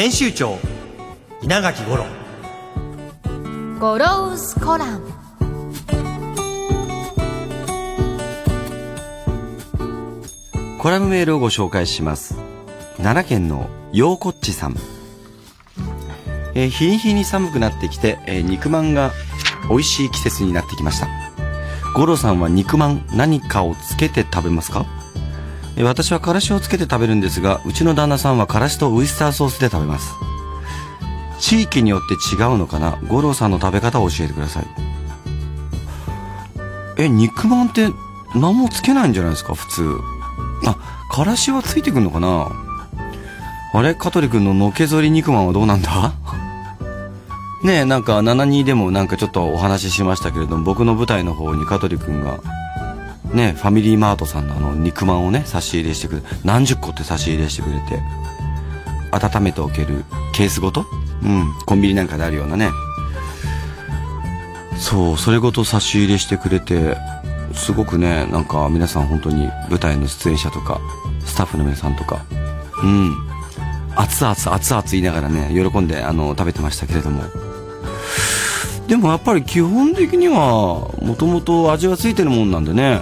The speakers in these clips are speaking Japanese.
編集長稲垣五郎。ゴロウスコラム。コラムメールをご紹介します。奈良県のようこっちさん、えー日に日に寒くなってきて、えー肉まんが美味しい季節になってきました。五郎さんは肉まん何かをつけて食べますか？えー私はからしをつけて食べるんですがうちの旦那さんはからしとウイスターソースで食べます。地域によって違うのかな？五郎さんの食べ方を教えてください。え肉まんって何もつけないんじゃないですか？普通。あからしはついてくんのかな？あれ？香取君ののけぞり肉まんはどうなんだ？ねえなんか72でもなんかちょっとお話ししましたけれども僕の舞台の方に香取君がねファミリーマートさんのあの肉まんをね差し入れしてくれ何十個って差し入れしてくれて温めておけるケースごと？うんコンビニなんかであるようなね。そうそれごと差し入れしてくれてすごくねなんか皆さん本当に舞台の出演者とかスタッフの皆さんとかうん。熱々熱々言いながらね喜んであの食べてましたけれども。でもやっぱり基本的にはもともと味がついてるもんなんでね。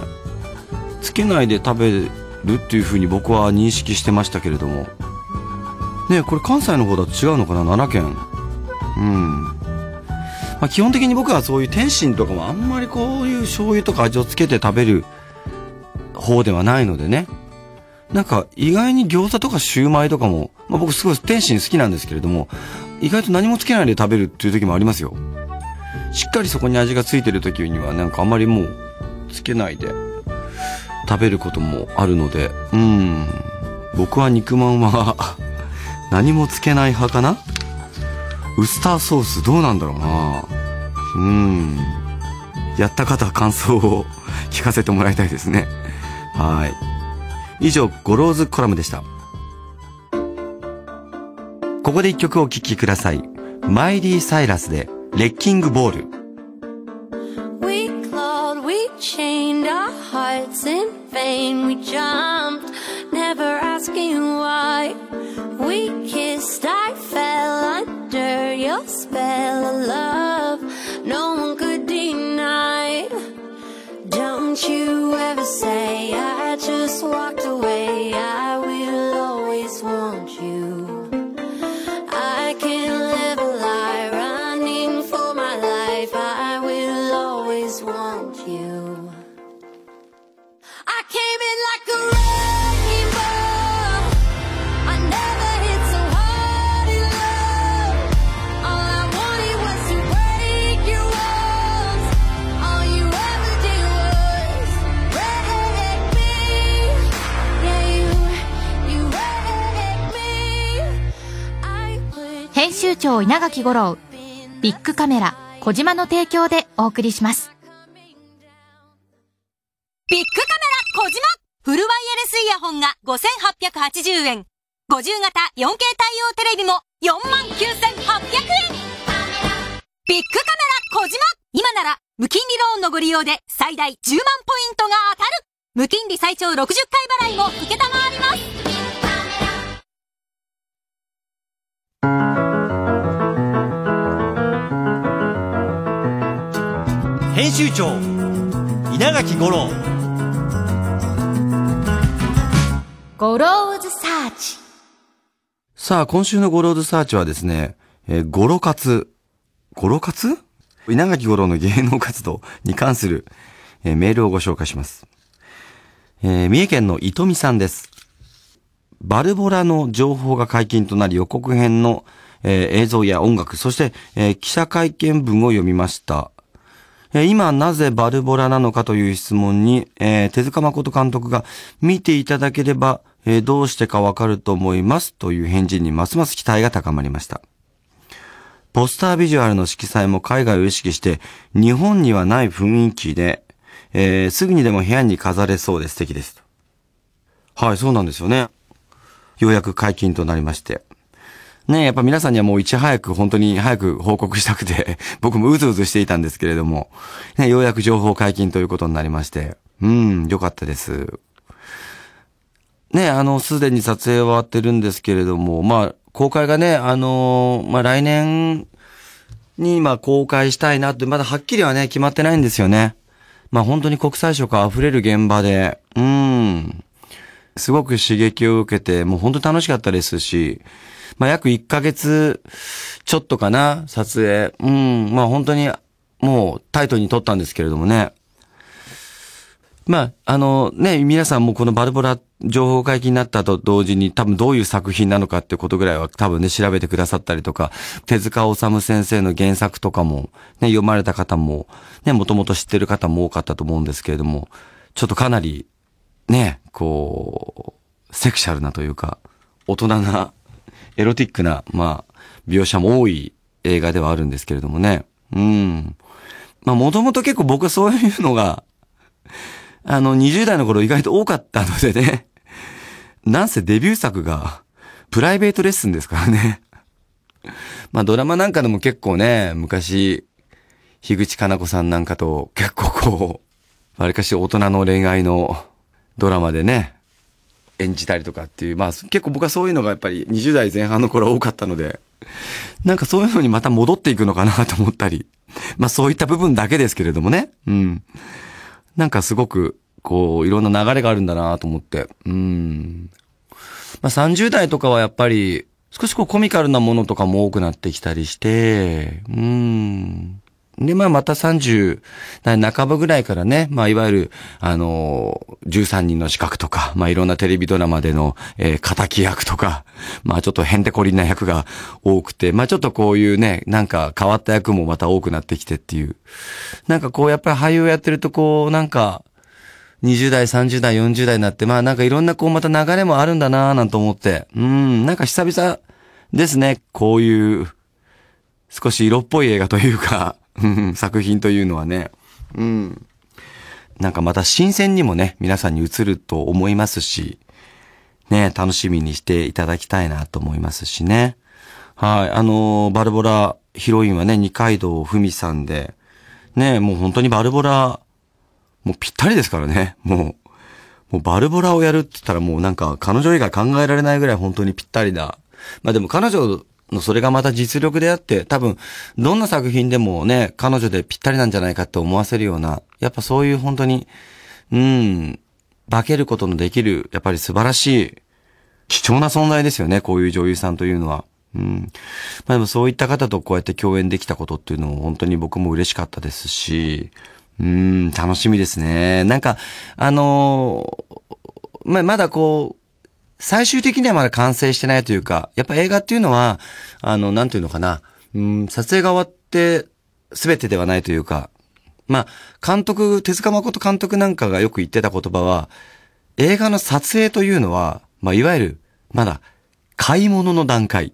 つけないで食べるっていうふうに僕は認識してましたけれども。ねこれ関西の方だと違うのかな？奈良県。うん。まあ、基本的に僕はそういう天津とかもあんまりこういう醤油とか味をつけて食べる方ではないのでね。なんか意外に餃子とかシューマイとかも、まあ、僕すごい天津好きなんですけれども、意外と何もつけないで食べるっていう時もありますよ。しっかりそこに味がついてる時にはなんかあんまりもうつけないで。食べることもあるので、うん。僕は肉まんは 何もつけない派かな？ウスターソースどうなんだろうなうん。やった方は感想を聞かせてもらいたいですね。はい。以上、ゴローズコラムでした。ここで一曲お聴きください。マイリー・サイラスで、レッキングボール。We clawed, we chained our hearts in vain. We jumped, never asking why. We kissed, I fell under your spell of love. No one could deny. Don't you ever say I just walked away. 長稲垣吾郎ビッグカメラ小島の提供でお送りします。ビッグカメラ小島。フルワイヤレスイヤホンが5880円。50型 4K 対応テレビも49,800円。ビッグカメラ小島。今なら無金利ローンのご利用で最大10万ポイントが当たる。無金利最長60回払いも受けたまわります。編集長稲垣吾郎ゴローズサーチさあ、今週のゴローズサーチはですね、えーゴロ活。ゴロ活？稲垣吾郎の芸能活動に関する、えーメールをご紹介します。えー三重県の糸美さんです。バルボラの情報が解禁となり予告編の、えー映像や音楽、そして、えー記者会見文を読みました。え今なぜバルボラなのかという質問に、えー手塚誠監督が見ていただければ、えーどうしてかわかると思いますという返事にますます期待が高まりました。ポスタービジュアルの色彩も海外を意識して、日本にはない雰囲気で、えーすぐにでも部屋に飾れそうで素敵です。はい、そうなんですよね。ようやく解禁となりまして。ねやっぱ皆さんにはもういち早く本当に早く報告したくて、僕もうずうずしていたんですけれども、ね、ようやく情報解禁ということになりまして、うん、よかったです。ね、あの、すでに撮影は終わってるんですけれども、まあ、公開がね、あのまあ来年に、ま公開したいなって、まだはっきりはね、決まってないんですよね。まあ本当に国際色溢れる現場で、うん。すごく刺激を受けて、もう本当に楽しかったですし、まあ約1ヶ月ちょっとかな、撮影。うん、まあ本当にもうタイトルに撮ったんですけれどもね。まあ、あのね、皆さんもこのバルボラ情報解禁になったと同時に多分どういう作品なのかってことぐらいは多分ね、調べてくださったりとか、手塚治虫先生の原作とかもね、読まれた方も、ね、もともと知ってる方も多かったと思うんですけれども、ちょっとかなり、ね、こう、セクシャルなというか、大人な、エロティックな、まあ、描写も多い映画ではあるんですけれどもね。うん。まあ、もともと結構僕はそういうのが、あの、20代の頃意外と多かったのでね。なんせデビュー作が、プライベートレッスンですからね。まあドラマなんかでも結構ね、昔、樋口かな子さんなんかと結構こう、わりかし大人の恋愛のドラマでね、演じたりとかっていう、まあ結構僕はそういうのがやっぱり20代前半の頃多かったので、なんかそういうのにまた戻っていくのかなと思ったり、まあそういった部分だけですけれどもね。うん。なんかすごく、こう、いろんな流れがあるんだなと思って。うん。まあ、30代とかはやっぱり、少しこうコミカルなものとかも多くなってきたりして、うん。で、まあまた30代半ばぐらいからね、まあいわゆる、あの13人の資格とか、まあいろんなテレビドラマでの、えー、仇役とか、まあちょっとヘンテコリンな役が多くて、まあちょっとこういうね、なんか変わった役もまた多くなってきてっていう。なんかこうやっぱり俳優やってるとこう、なんか、20代、30代、40代になって、まあなんかいろんなこうまた流れもあるんだなぁなんて思って、うん、なんか久々ですね、こういう、少し色っぽい映画というか、作品というのはね、うん。なんかまた新鮮にもね、皆さんに映ると思いますし、ね、楽しみにしていただきたいなと思いますしね。はい、あのーバルボラヒロインはね、二階堂ふみさんで、ね、もう本当にバルボラ、もうぴったりですからね、もう。もうバルボラをやるって言ったらもうなんか彼女以外考えられないぐらい本当にぴったりだ。まあでも彼女のそれがまた実力であって、多分どんな作品でもね、彼女でぴったりなんじゃないかって思わせるような、やっぱそういう本当に、うん、化けることのできる、やっぱり素晴らしい、貴重な存在ですよね、こういう女優さんというのは。うん。まあでもそういった方とこうやって共演できたことっていうのも本当に僕も嬉しかったですし、うん、楽しみですね。なんか、あのーまあ、まだこう、最終的にはまだ完成してないというか、やっぱ映画っていうのは、あの、なんていうのかな、うん、撮影が終わって全てではないというか、まあ、監督、手塚誠監督なんかがよく言ってた言葉は、映画の撮影というのは、まあ、いわゆる、まだ、買い物の段階。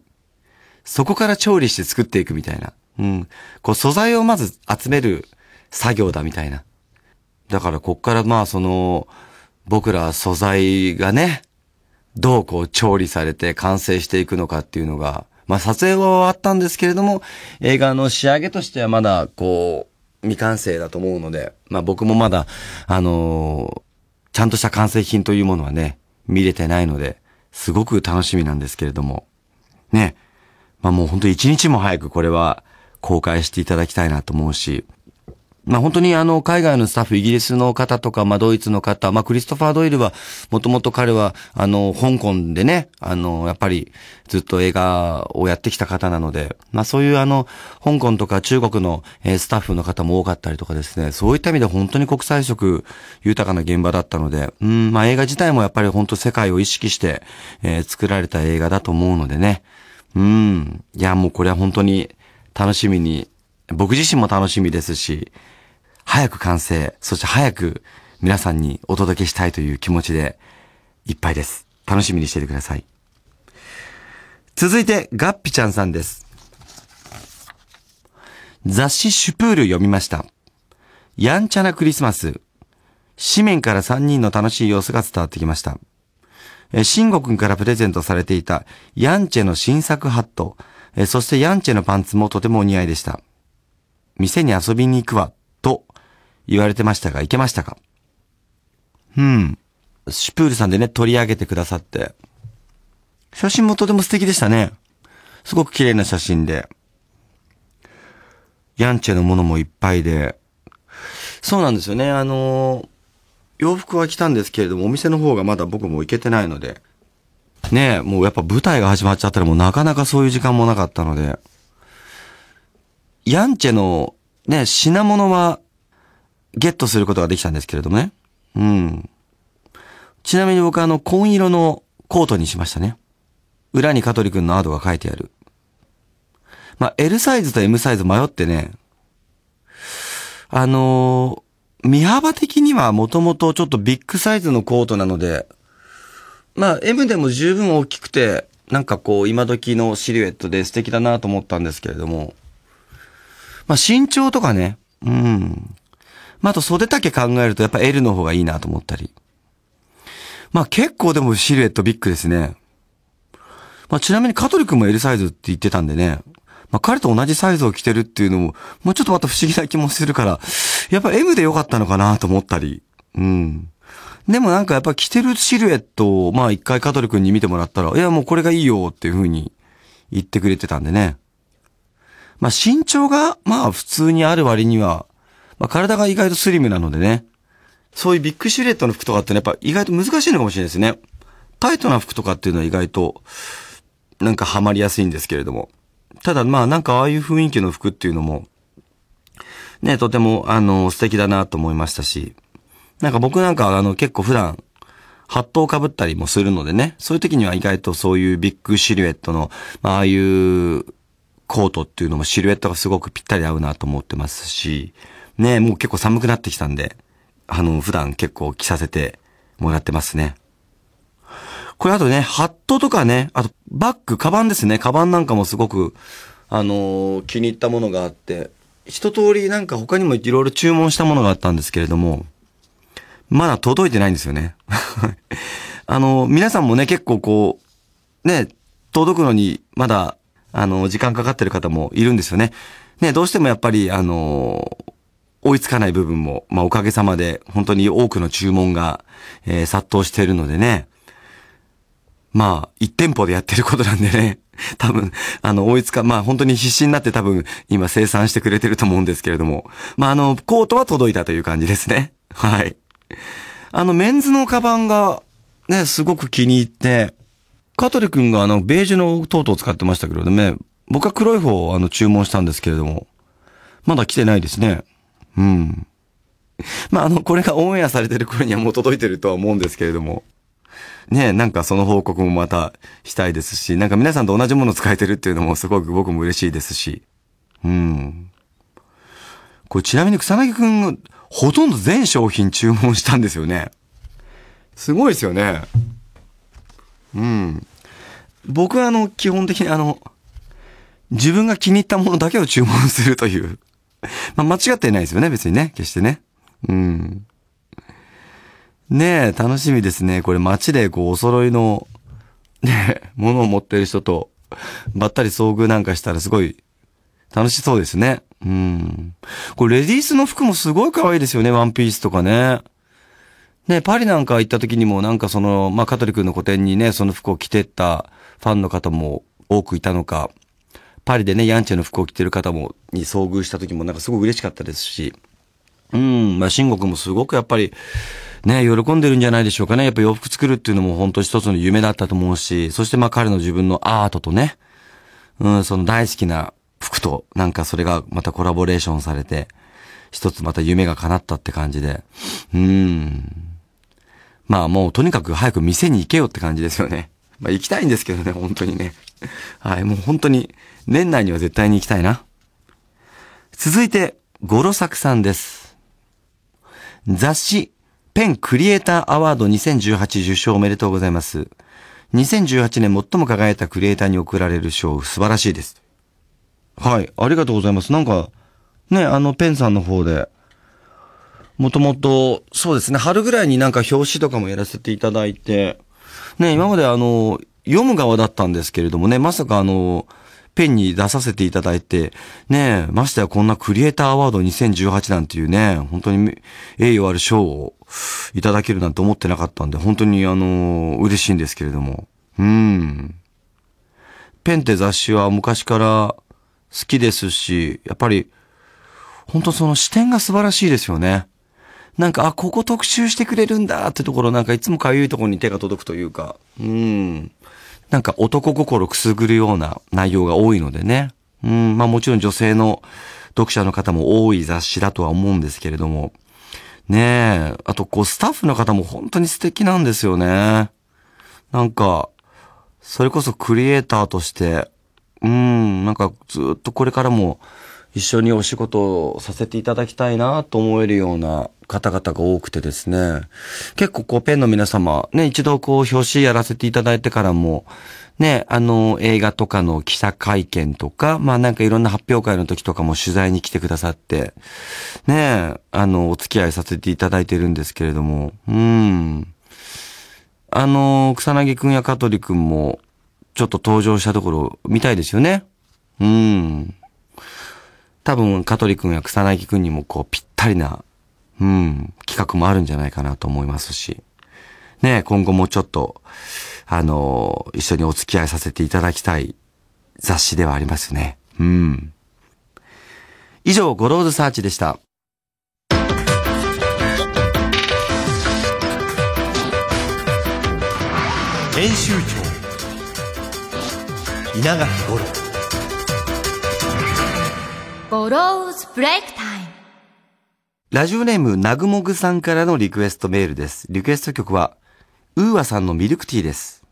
そこから調理して作っていくみたいな。うん。こう、素材をまず集める作業だみたいな。だから、こっからまあ、その、僕ら素材がね、どうこう調理されて完成していくのかっていうのが、まあ撮影は終わったんですけれども、映画の仕上げとしてはまだこう、未完成だと思うので、まあ僕もまだ、あのーちゃんとした完成品というものはね、見れてないので、すごく楽しみなんですけれども、ね、まあもう本当一日も早くこれは公開していただきたいなと思うし、まあ本当にあの海外のスタッフ、イギリスの方とか、まあドイツの方、まあクリストファー・ドイルは、もともと彼はあの香港でね、あのやっぱりずっと映画をやってきた方なので、まあそういうあの香港とか中国のスタッフの方も多かったりとかですね、そういった意味で本当に国際色豊かな現場だったので、うん、まあ映画自体もやっぱり本当世界を意識して、えー作られた映画だと思うのでね、うん、いやもうこれは本当に楽しみに、僕自身も楽しみですし、早く完成、そして早く皆さんにお届けしたいという気持ちでいっぱいです。楽しみにしていてください。続いて、ガッピちゃんさんです。雑誌シュプール読みました。やんちゃなクリスマス。紙面から3人の楽しい様子が伝わってきました。えー、慎吾くんからプレゼントされていたヤンチェの新作ハット、えそしてヤンチェのパンツもとてもお似合いでした。店に遊びに行くわ、言われてましたが、行けましたか？うん。シュプールさんでね、取り上げてくださって。写真もとても素敵でしたね。すごく綺麗な写真で。ヤンチェのものもいっぱいで。そうなんですよね。あのー洋服は着たんですけれども、お店の方がまだ僕も行けてないので。ねえ、もうやっぱ舞台が始まっちゃったらもうなかなかそういう時間もなかったので。ヤンチェのね、品物はゲットすることができたんですけれどもね。うん。ちなみに僕はあの、紺色のコートにしましたね。裏に香取くんのアートが書いてある。まあ、L サイズと M サイズ迷ってね、あのー身幅的にはもともとちょっとビッグサイズのコートなので、まあ M でも十分大きくて、なんかこう今時のシルエットで素敵だなと思ったんですけれども、まあ身長とかね、うん。まああと袖丈考えるとやっぱ L の方がいいなと思ったり。まあ結構でもシルエットビッグですね。まあちなみに香取くんも L サイズって言ってたんでね、まあ彼と同じサイズを着てるっていうのも、もうちょっとまた不思議な気もするから、やっぱ M で良かったのかなと思ったり。うん。でもなんかやっぱ着てるシルエットを、まあ一回香取くんに見てもらったら、いやもうこれがいいよっていう風に言ってくれてたんでね。まあ身長が、まあ普通にある割には、まあ体が意外とスリムなのでね。そういうビッグシルエットの服とかってね、やっぱ意外と難しいのかもしれないですね。タイトな服とかっていうのは意外と、なんかハマりやすいんですけれども。ただまあなんかああいう雰囲気の服っていうのも、ね、とてもあの素敵だなと思いましたし、なんか僕なんかあの結構普段、ハットを被ったりもするのでね、そういう時には意外とそういうビッグシルエットの、まああいうコートっていうのもシルエットがすごくぴったり合うなと思ってますし、ね、もう結構寒くなってきたんで、あの普段結構着させてもらってますね。これあとね、ハットとかね、あとバッグ、カバンですね。カバンなんかもすごく、あのー気に入ったものがあって、一通りなんか他にもいろいろ注文したものがあったんですけれども、まだ届いてないんですよね。あのー皆さんもね、結構こう、ね、届くのにまだ、あのー時間かかってる方もいるんですよね。ね、どうしてもやっぱり、あのー追いつかない部分も、まあおかげさまで本当に多くの注文が、えー殺到しているのでね、まあ、一店舗でやってることなんでね、多分、あの、追いつか、まあ本当に必死になって多分、今生産してくれてると思うんですけれども、まああの、コートは届いたという感じですね。はい。あの、メンズのカバンが、ね、すごく気に入って、香取くんがあの、ベージュのトートを使ってましたけどね、僕は黒い方をあの、注文したんですけれども、まだ来てないですね。うん。まあ、あの、これがオンエアされてる頃にはもう届いてるとは思うんですけれども、ねなんかその報告もまたしたいですし、なんか皆さんと同じもの使えてるっていうのもすごく僕も嬉しいですし。うん。これちなみに草薙くん、ほとんど全商品注文したんですよね。すごいですよね。うん。僕はあの、基本的にあの、自分が気に入ったものだけを注文するという。まあ、間違ってないですよね、別にね。決してね。うん。ねえ、楽しみですね。これ街でこう、お揃いの、ねえ、ものを持ってる人と、ばったり遭遇なんかしたらすごい、楽しそうですね。うん。これレディースの服もすごい可愛いですよね、ワンピースとかね。ね、パリなんか行った時にもなんかその、まあ、香取くんの個展にね、その服を着てったファンの方も多くいたのか、パリでね、ヤンチェの服を着てる方も、に遭遇した時もなんかすごく嬉しかったですし、うん、まあ、慎吾くんもすごくやっぱり、ね、喜んでるんじゃないでしょうかね。やっぱ洋服作るっていうのも本当一つの夢だったと思うし、そしてまあ彼の自分のアートとね、うん、その大好きな服と、なんかそれがまたコラボレーションされて、一つまた夢が叶ったって感じで、うん。まあもうとにかく早く店に行けよって感じですよね。まあ行きたいんですけどね、本当にね。はい、もう本当に年内には絶対に行きたいな。続いて、ゴロサクさんです。雑誌、ペンクリエイターアワード2018受賞おめでとうございます。2018年最も輝いたクリエイターに贈られる賞、素晴らしいです。はい、ありがとうございます。なんか、ね、あの、ペンさんの方で、もともと、そうですね、春ぐらいになんか表紙とかもやらせていただいて、ね、今まであの、読む側だったんですけれどもね、まさかあの、ペンに出させていただいて、ねえましてやこんなクリエイターアワード2018なんていうね、本当に栄誉ある賞をいただけるなんて思ってなかったんで、本当にあの、嬉しいんですけれども。うん。ペンって雑誌は昔から好きですし、やっぱり、本当その視点が素晴らしいですよね。なんか、あ、ここ特集してくれるんだってところ、なんかいつもかゆいところに手が届くというか、うん。なんか男心くすぐるような内容が多いのでね。うん、まあもちろん女性の読者の方も多い雑誌だとは思うんですけれども。ねえ。あと、こう、スタッフの方も本当に素敵なんですよね。なんか、それこそクリエイターとして、うん、なんかずっとこれからも一緒にお仕事をさせていただきたいなと思えるような方々が多くてですね。結構こうペンの皆様、ね、一度こう表紙やらせていただいてからも、ね、あの映画とかの記者会見とか、まあなんかいろんな発表会の時とかも取材に来てくださって、ね、あのお付き合いさせていただいてるんですけれども、うん。あの、草薙くんや香取くんも、ちょっと登場したところ見たいですよね。うん。多分、香取くんや草薙くんにもこう、ぴったりな、うん、企画もあるんじゃないかなと思いますし。ね今後もちょっと、あの、一緒にお付き合いさせていただきたい雑誌ではありますね。うん。以上、ゴローズサーチでした。編集長稲垣吾郎ゴローズブレイクタイム。ラジオネーム、なぐもぐさんからのリクエストメールです。リクエスト曲は、ウーアさんのミルクティーです。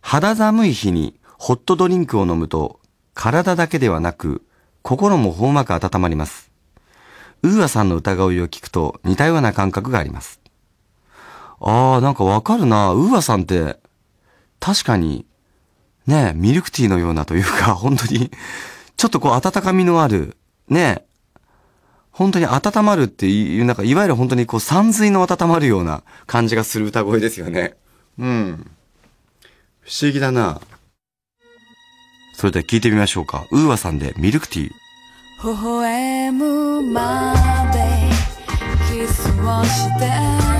肌寒い日にホットドリンクを飲むと、体だけではなく、心もほんわか温まります。ウーアさんの歌声を聞くと似たような感覚があります。あー、なんかわかるな。ウーアさんって、確かに、ね、ミルクティーのようなというか、本当に、ちょっとこう温かみのある、ね、本当に温まるっていう、なんか、いわゆる本当にこう、山水の温まるような感じがする歌声ですよね。うん。不思議だな。それでは聞いてみましょうか。ウーアさんでミルクティー。微笑むまでキスをして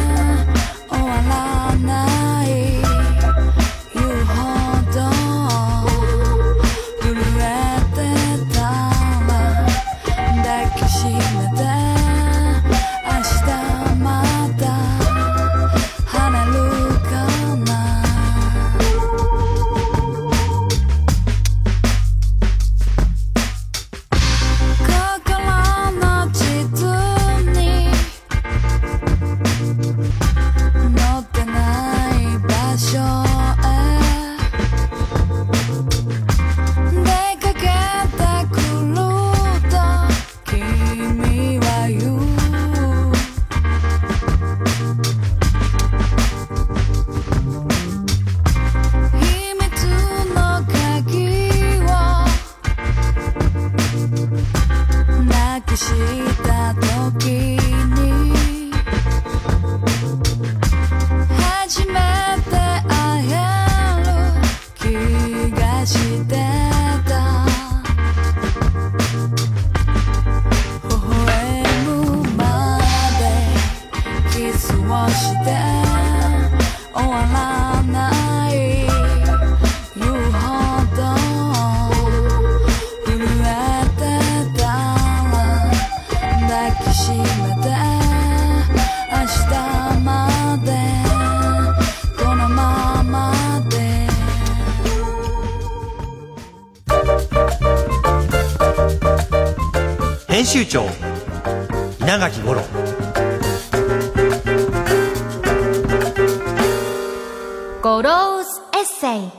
セイ。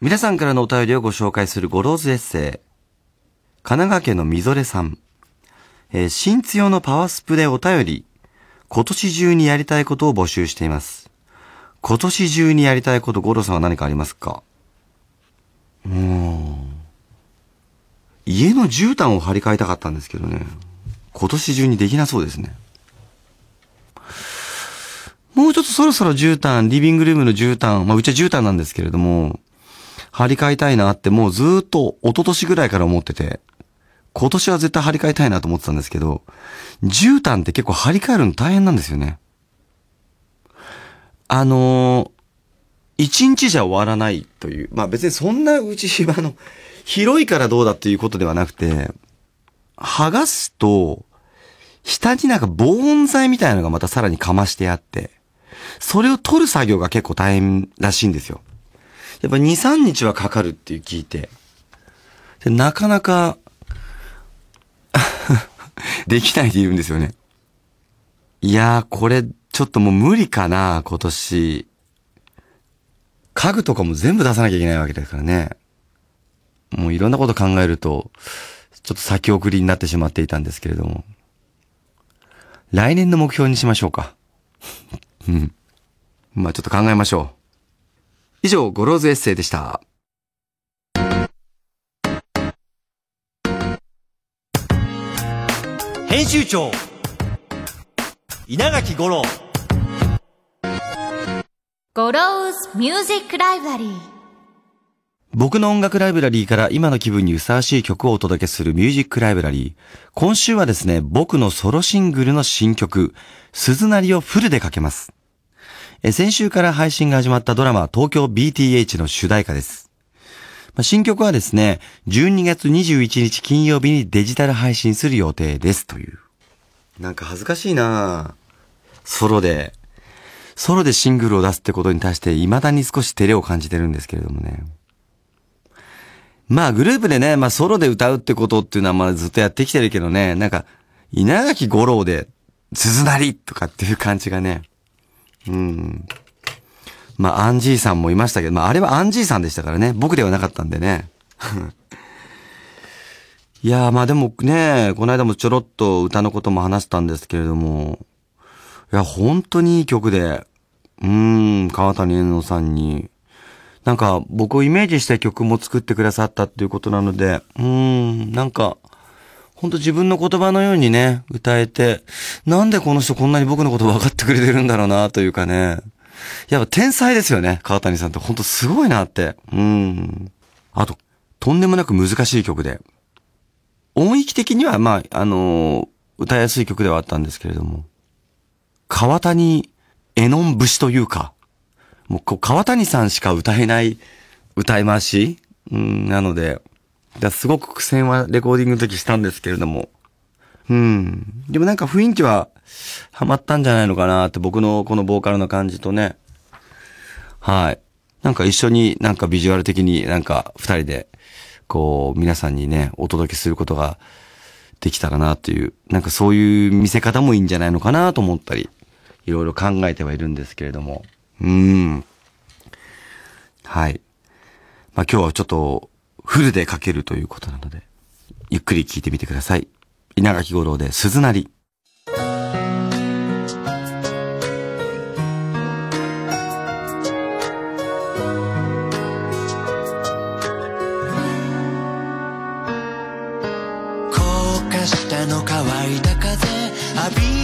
皆さんからのお便りをご紹介するゴローズエッセイ。神奈川県のみぞれさん。えー新津用のパワースプでお便り。今年中にやりたいことを募集しています。今年中にやりたいこと、ゴロさんは何かありますか？うん。家の絨毯を張り替えたかったんですけどね。今年中にできなそうですね。もうちょっとそろそろ絨毯、リビングルームの絨毯、まあうちは絨毯なんですけれども、張り替えたいなってもうずっと一昨年ぐらいから思ってて、今年は絶対張り替えたいなと思ってたんですけど、絨毯って結構張り替えるの大変なんですよね。あのー一日じゃ終わらないという、まあ別にそんな内芝の、広いからどうだっていうことではなくて、剥がすと、下になんか防音材みたいなのがまたさらにかましてあって、それを取る作業が結構大変らしいんですよ。やっぱ2、3日はかかるっていう聞いて。でなかなか、できないでいるんですよね。いやー、これ、ちょっともう無理かな、今年。家具とかも全部出さなきゃいけないわけですからね。もういろんなこと考えると、ちょっと先送りになってしまっていたんですけれども。来年の目標にしましょうか。うん。まあちょっと考えましょう。以上、ゴローズエッセイでした。編集長稲垣吾郎ゴローズミュージックライブラリー。僕の音楽ライブラリーから今の気分にふさわしい曲をお届けするミュージックライブラリー。今週はですね、僕のソロシングルの新曲、鈴なりをフルでかけます。先週から配信が始まったドラマ、東京 BTH の主題歌です。新曲はですね、12月21日金曜日にデジタル配信する予定ですという。なんか恥ずかしいなソロで、ソロでシングルを出すってことに対して未だに少し照れを感じてるんですけれどもね。まあグループでね、まあソロで歌うってことっていうのはまあずっとやってきてるけどね、なんか、稲垣吾郎で、鈴なりとかっていう感じがね。うん。まあアンジーさんもいましたけど、まああれはアンジーさんでしたからね。僕ではなかったんでね。いやーまあでもね、この間もちょろっと歌のことも話したんですけれども、いや、本当にいい曲で、うーん、川谷絵音さんに、なんか僕をイメージした曲も作ってくださったっていうことなので、うーん、なんか、本当自分の言葉のようにね、歌えて、なんでこの人こんなに僕のこと分かってくれてるんだろうな、というかね。やっぱ天才ですよね、川谷さんって本当すごいなって。うん。あと、とんでもなく難しい曲で。音域的には、まあ、あのー歌いやすい曲ではあったんですけれども、川谷絵音節というか、もうこう川谷さんしか歌えない歌い回しうん、なので、すごく苦戦はレコーディングの時したんですけれども、うん。でもなんか雰囲気はハマったんじゃないのかなって僕のこのボーカルの感じとね。はい。なんか一緒になんかビジュアル的になんか二人でこう皆さんにね、お届けすることができたらなっていう、なんかそういう見せ方もいいんじゃないのかなと思ったり、いろいろ考えてはいるんですけれども。うん。はい。まあ今日はちょっとフルでかけるということなので、ゆっくり聞いてみてください。稲垣吾郎で鈴なり。高架下の乾いた風浴び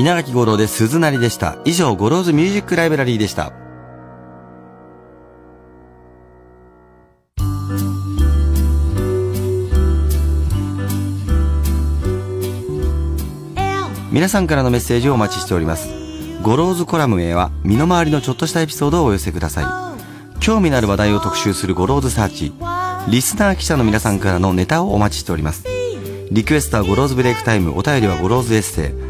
稲垣吾郎で鈴なりでした。以上、ゴローズミュージックライブラリーでした。皆さんからのメッセージをお待ちしております。ゴローズコラムへは、身の回りのちょっとしたエピソードをお寄せください。興味のある話題を特集するゴローズサーチ。リスナー記者の皆さんからのネタをお待ちしております。リクエストはゴローズブレイクタイム、お便りはゴローズエッセイ。